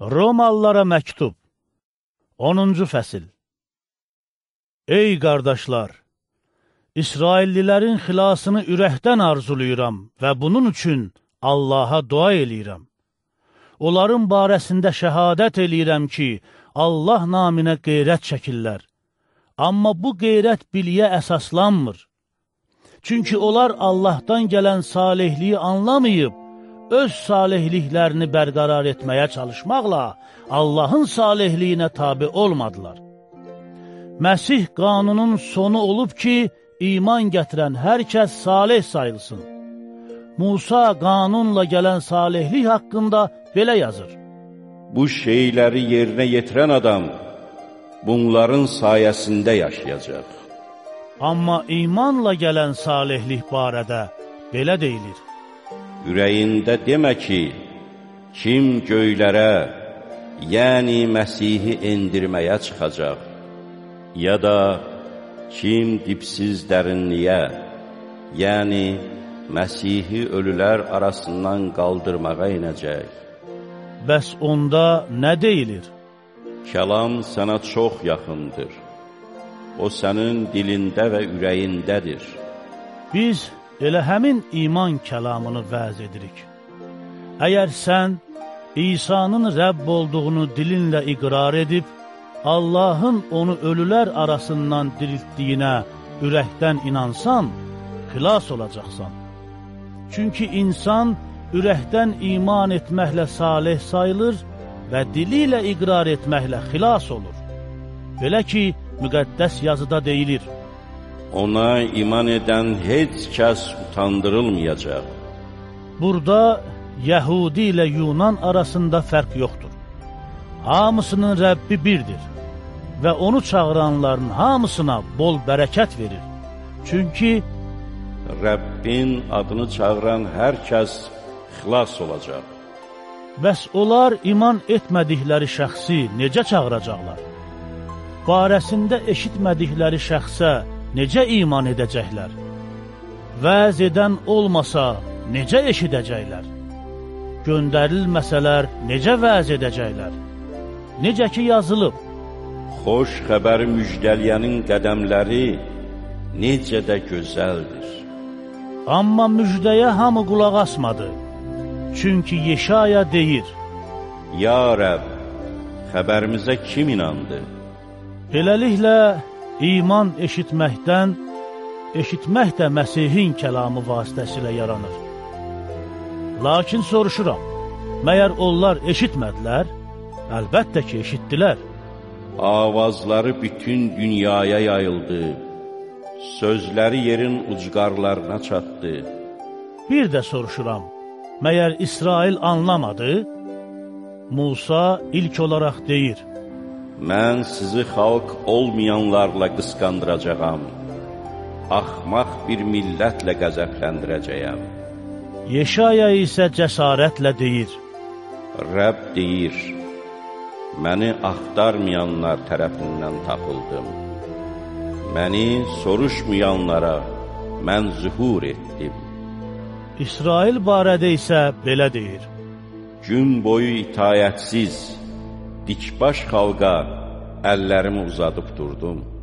Romalılara məktub 10-cu fəsil Ey qardaşlar! İsraillilərin xilasını ürəkdən arzuluyuram və bunun üçün Allaha dua eləyirəm. Onların barəsində şəhadət eləyirəm ki, Allah naminə qeyrət çəkirlər. Amma bu qeyrət biliyə əsaslanmır. Çünki onlar Allahdan gələn salihliyi anlamayıb, öz salihliklərini bərqərar etməyə çalışmaqla Allahın salihliyinə tabi olmadılar. Məsih qanunun sonu olub ki, iman gətirən hər kəs salih sayılsın. Musa qanunla gələn salihlik haqqında belə yazır. Bu şeyləri yerinə yetirən adam bunların sayəsində yaşayacaq. Amma imanla gələn salihlik barədə belə deyilir. Ürəyində demə ki, kim göylərə, yəni Məsihi endirməyə çıxacaq, ya da kim dipsiz dərinliyə, yəni Məsihi ölülər arasından qaldırmağa inəcək. Bəs onda nə deyilir? Kəlam sənə çox yaxındır. O sənin dilində və ürəyindədir. Biz elə həmin iman kəlamını vəz edirik. Əgər sən İsa'nın Rəbb olduğunu dilinlə iqrar edib, Allahın onu ölülər arasından diriltdiyinə ürəkdən inansan, xilas olacaqsan. Çünki insan ürəkdən iman etməklə salih sayılır və dili ilə iqrar etməklə xilas olur. Belə ki, müqəddəs yazıda deyilir, Ona iman edən heç kəs utandırılmayacaq. Burada Yəhudi ilə Yunan arasında fərq yoxdur. Hamısının Rəbbi birdir və onu çağıranların hamısına bol bərəkət verir. Çünki Rəbbin adını çağıran hər kəs xilas olacaq. bəs onlar iman etmədikləri şəxsi necə çağıracaqlar? Barəsində eşitmədikləri şəxsə necə iman edəcəklər? Vəz edən olmasa, necə eşidəcəklər? Göndərilməsələr, necə vəz edəcəklər? Necə ki yazılıb, Xoş xəbəri müjdəliyənin qədəmləri necə də gözəldir. amma müjdəyə hamı qulaq asmadı. Çünki Yeşaya deyir, Ya Rəbb, xəbərimizə kim inandı? beləliklə iman eşitməkdən, eşitmək də Məsihin kəlamı vasitəsilə yaranır. Lakin soruşuram, məyər onlar eşitmədilər? Əlbəttə ki, eşitdilər. Avazları bütün dünyaya yayıldı. Sözləri yerin ucqarlarına çatdı. Bir də soruşuram, məyər İsrail anlamadı? Musa ilk olaraq deyir, Mən sizi xalq olmayanlarla qısqandıracağam. Axmaq bir millətlə qəzəbləndirəcəyəm. Yeşaya isə cəsarətlə deyir, Rəbb deyir, məni axtarmayanlar tərəfindən tapıldım. Məni soruşmayanlara mən zühur etdim. İsrail barədə isə belə deyir, Gün boyu itayətsiz, dikbaş xalqa əllərimi uzadıb durdum.